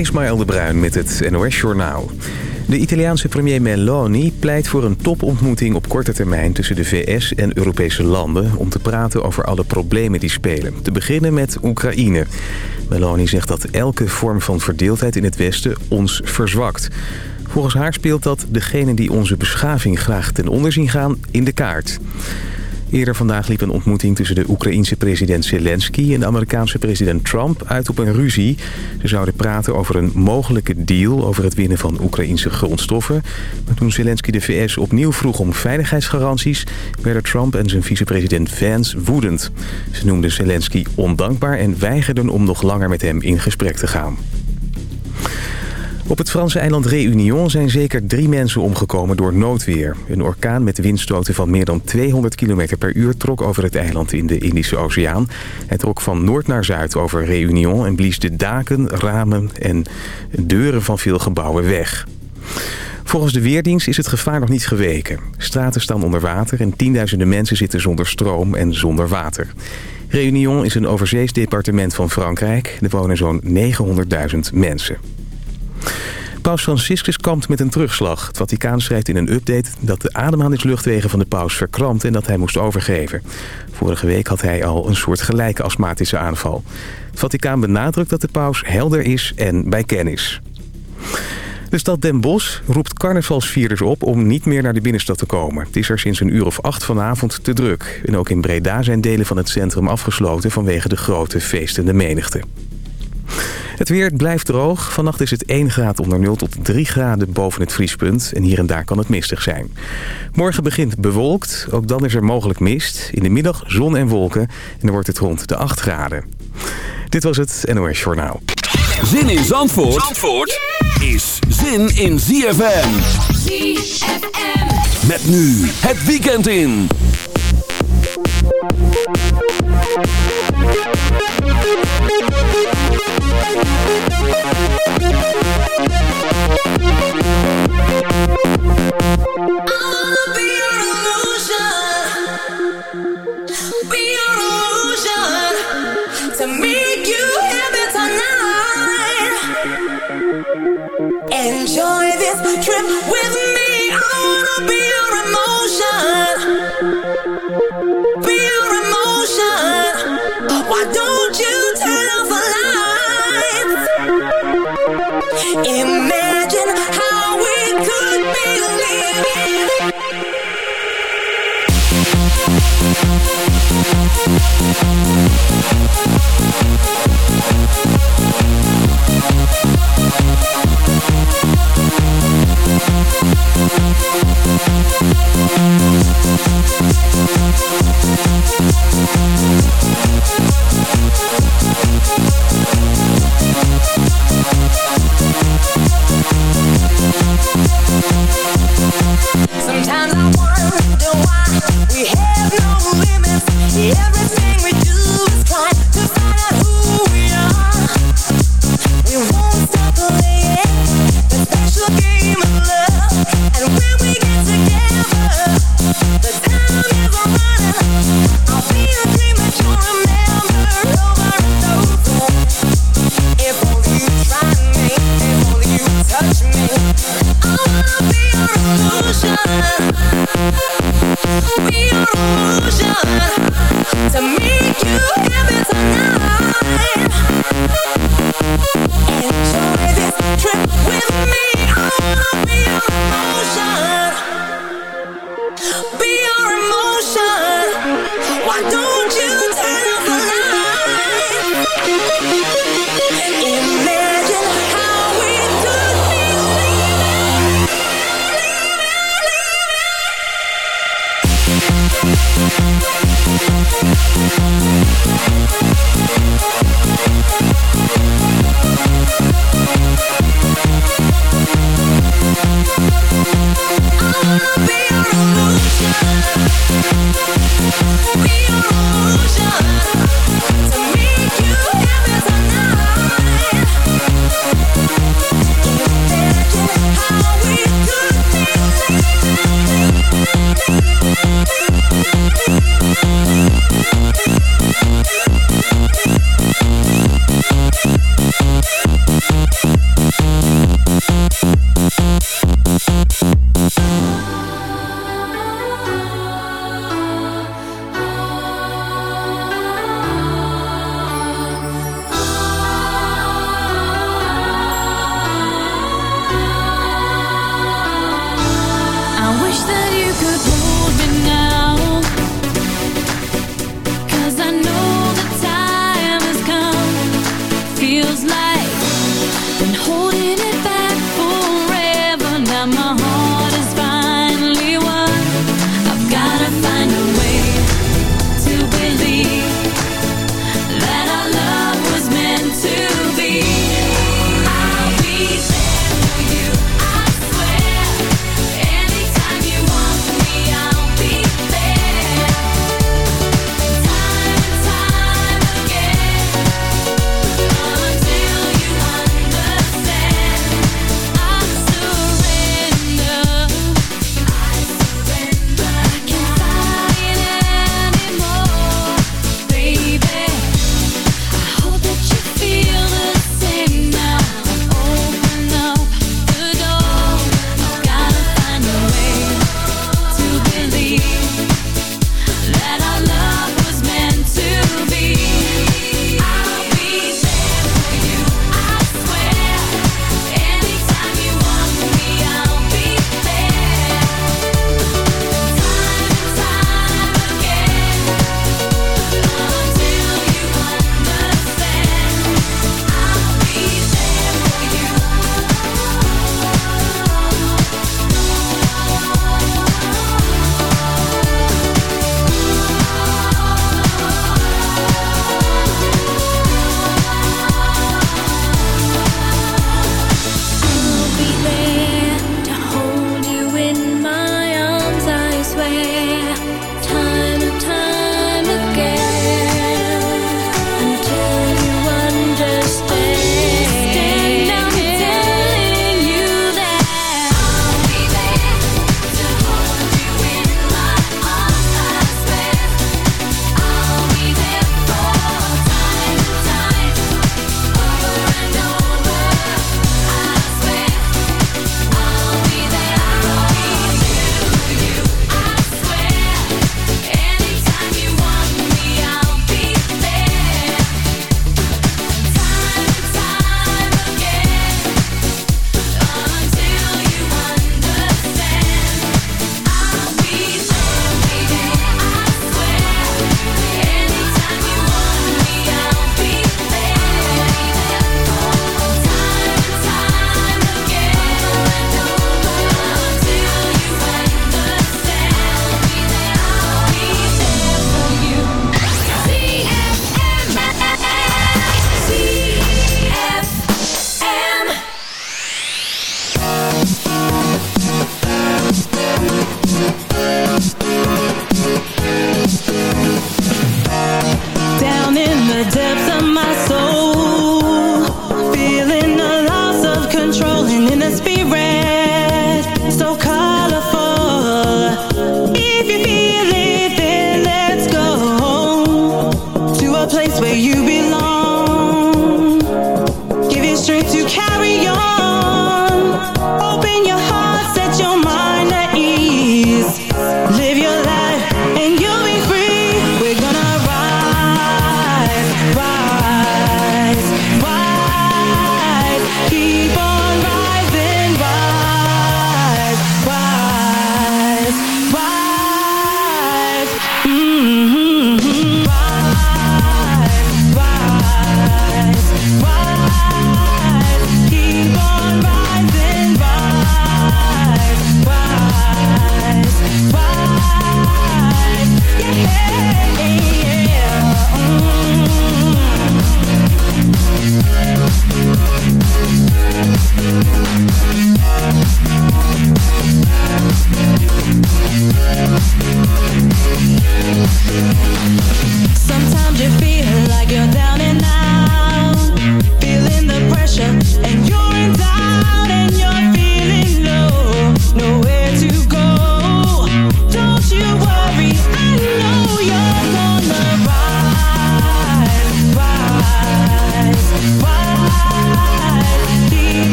Ismaël de Bruin met het NOS Journaal. De Italiaanse premier Meloni pleit voor een topontmoeting op korte termijn... tussen de VS en Europese landen om te praten over alle problemen die spelen. Te beginnen met Oekraïne. Meloni zegt dat elke vorm van verdeeldheid in het Westen ons verzwakt. Volgens haar speelt dat degenen die onze beschaving graag ten onder zien gaan in de kaart. Eerder vandaag liep een ontmoeting tussen de Oekraïense president Zelensky en de Amerikaanse president Trump uit op een ruzie. Ze zouden praten over een mogelijke deal over het winnen van Oekraïense grondstoffen. Maar toen Zelensky de VS opnieuw vroeg om veiligheidsgaranties, werden Trump en zijn vicepresident Vance woedend. Ze noemden Zelensky ondankbaar en weigerden om nog langer met hem in gesprek te gaan. Op het Franse eiland Réunion zijn zeker drie mensen omgekomen door noodweer. Een orkaan met windstoten van meer dan 200 km per uur trok over het eiland in de Indische Oceaan. Het trok van noord naar zuid over Réunion en blies de daken, ramen en deuren van veel gebouwen weg. Volgens de Weerdienst is het gevaar nog niet geweken. Straten staan onder water en tienduizenden mensen zitten zonder stroom en zonder water. Réunion is een overzees departement van Frankrijk. Er wonen zo'n 900.000 mensen. Paus Franciscus kampt met een terugslag. Het Vaticaan schrijft in een update dat de ademhalingsluchtwegen van de paus verkrampt en dat hij moest overgeven. Vorige week had hij al een soort gelijke astmatische aanval. Het Vaticaan benadrukt dat de paus helder is en bij kennis. De stad Den Bosch roept carnavalsvierders op om niet meer naar de binnenstad te komen. Het is er sinds een uur of acht vanavond te druk. En ook in Breda zijn delen van het centrum afgesloten vanwege de grote feestende menigte. Het weer blijft droog. Vannacht is het 1 graad onder 0 tot 3 graden boven het vriespunt. En hier en daar kan het mistig zijn. Morgen begint bewolkt. Ook dan is er mogelijk mist. In de middag zon en wolken. En dan wordt het rond de 8 graden. Dit was het NOS Journaal. Zin in Zandvoort, Zandvoort is zin in ZFM. ZFM. Met nu het weekend in. Enjoy this trip with me. I wanna be Imagine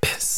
piss.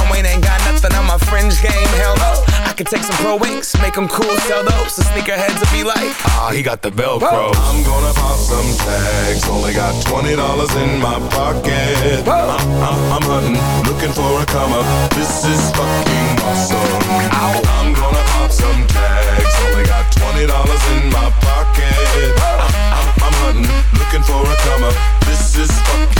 John Wayne ain't got nothing on my fringe game, hell no. I could take some pro wings, make them cool, sell those. The sneakerheads will be like, ah, he got the Velcro. I'm gonna pop some tags, only got $20 in my pocket. I'm, I'm, I'm hunting, looking for a come up. This is fucking awesome. Ow. I'm gonna pop some tags, only got $20 in my pocket. I'm, I'm, I'm hunting, looking for a come up. This is fucking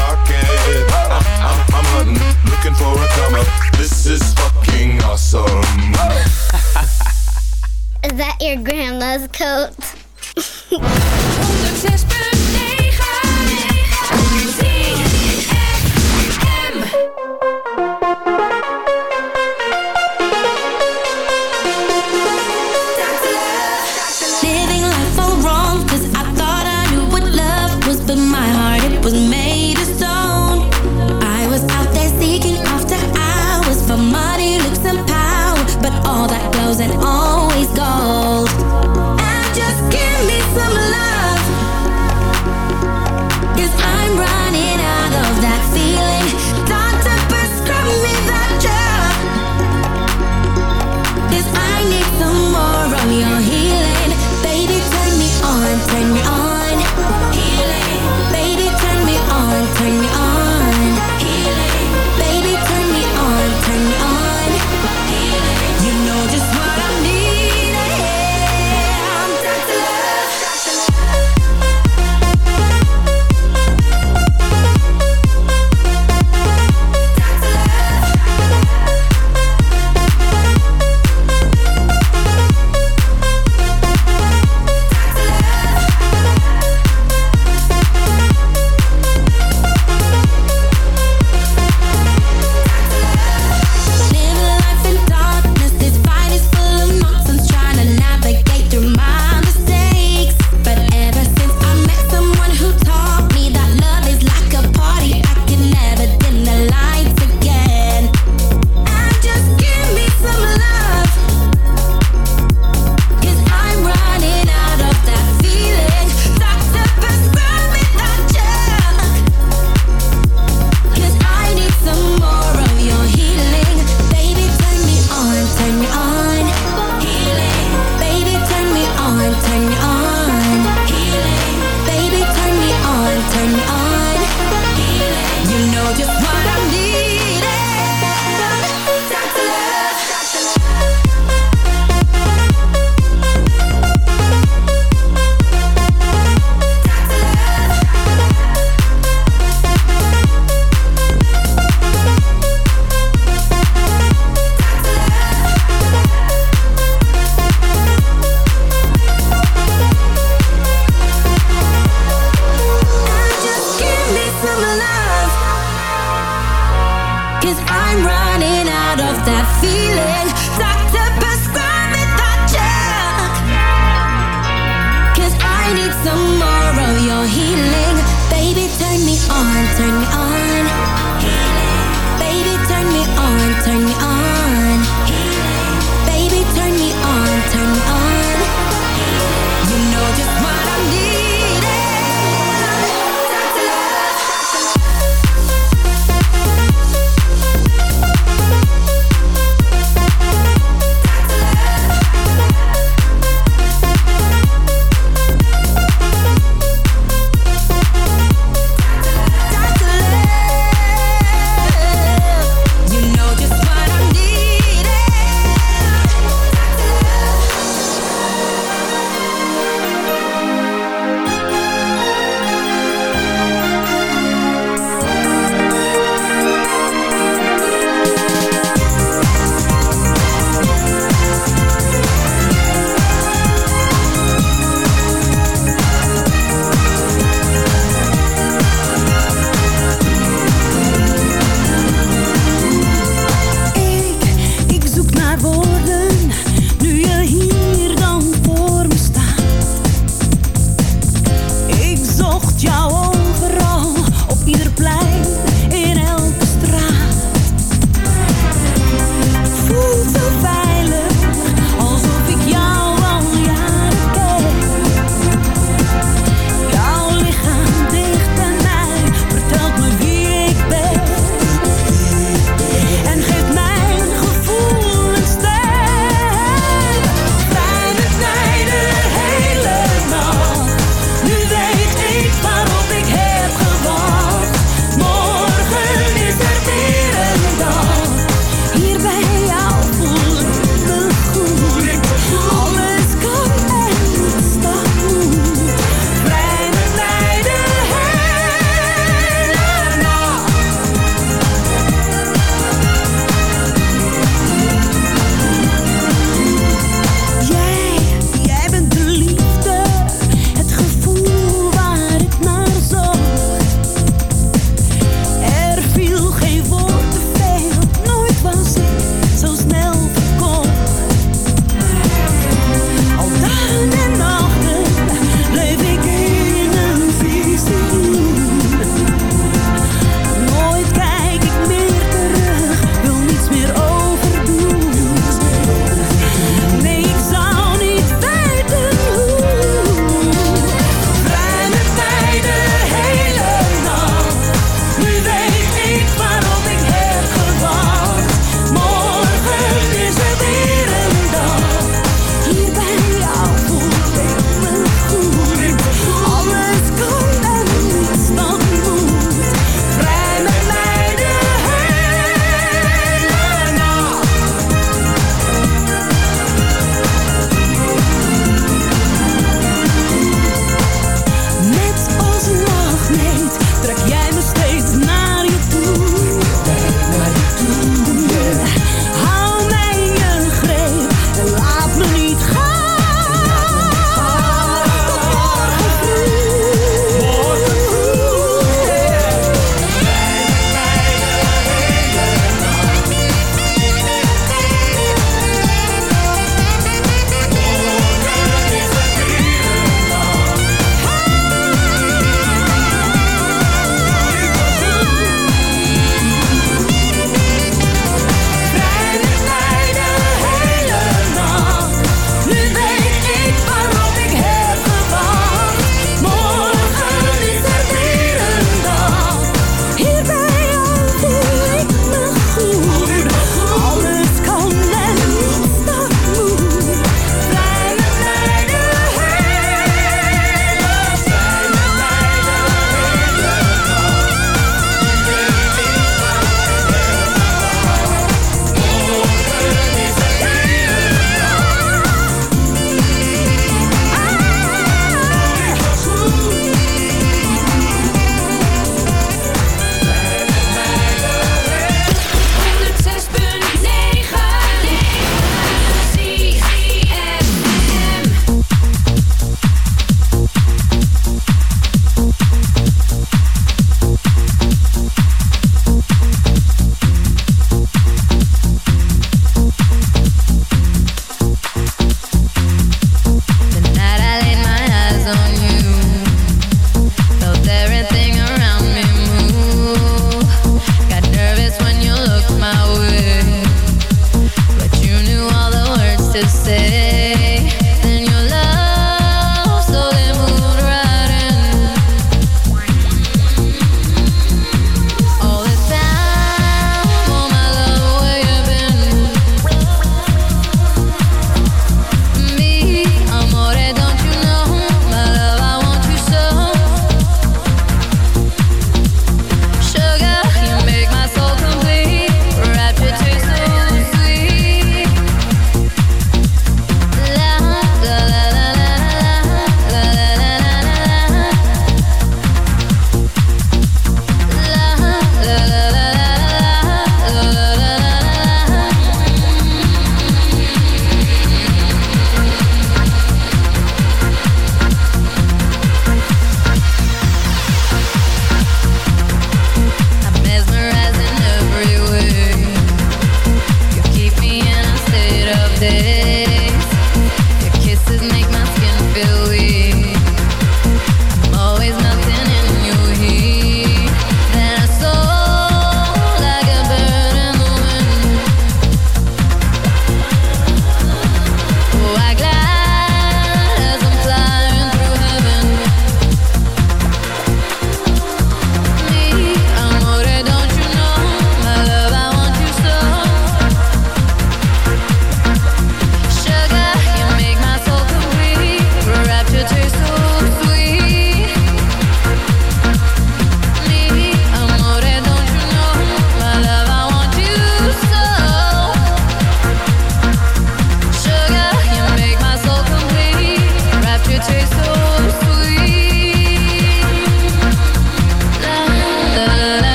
Your grandma's coat?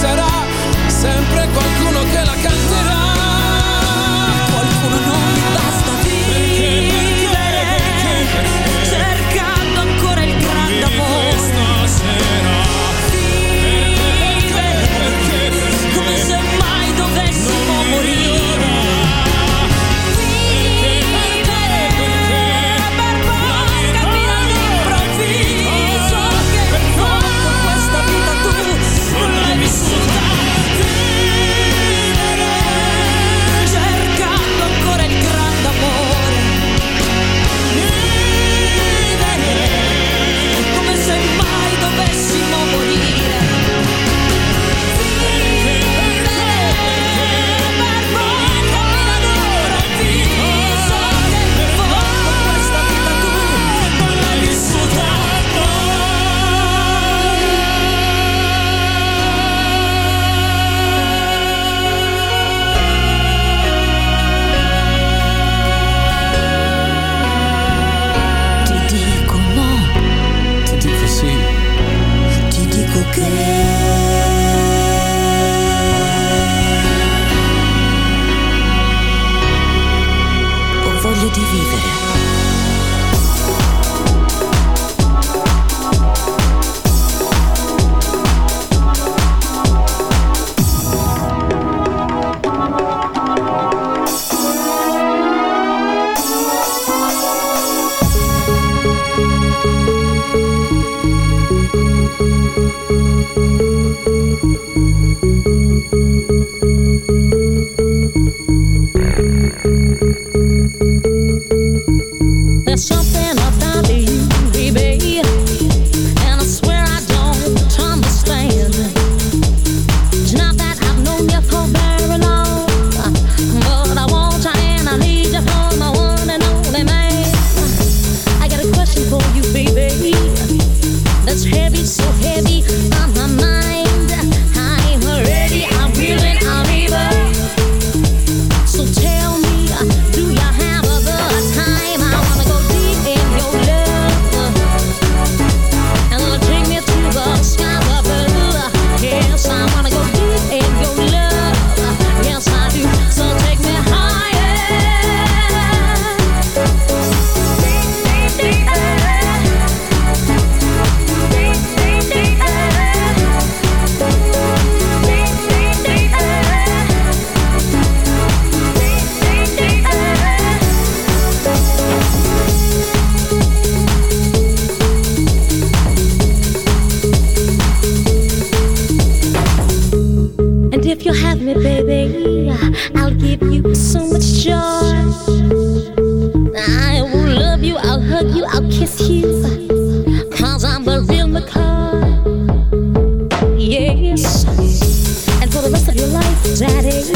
sarà sempre qualcuno che la canterà. You'll have me, baby, I'll give you so much joy. I will love you, I'll hug you, I'll kiss you. Cause I'm the real McCoy. Yes. And for the rest of your life, daddy.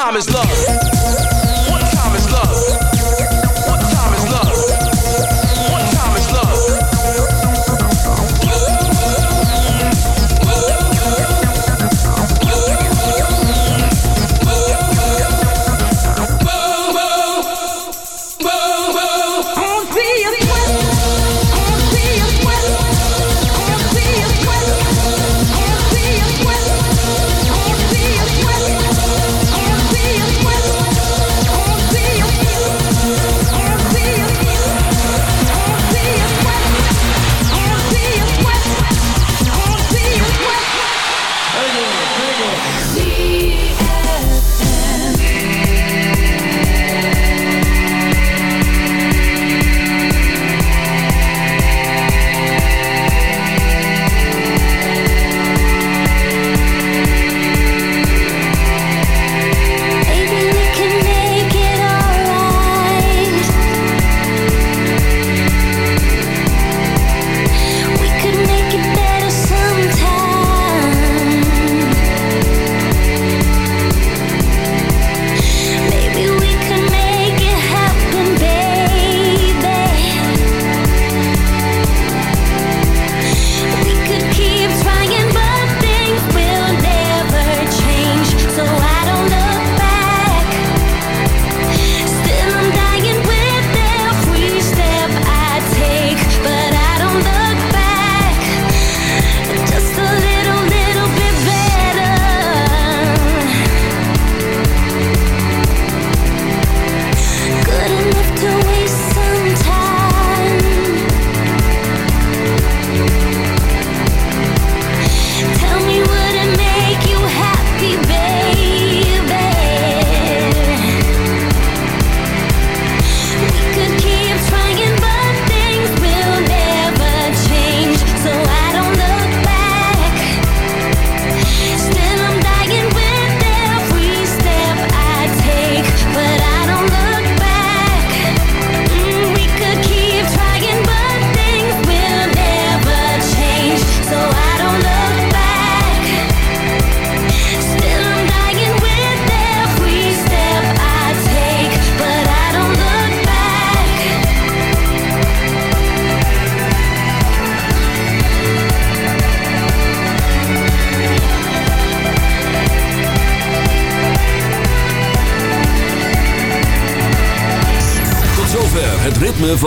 Time is love?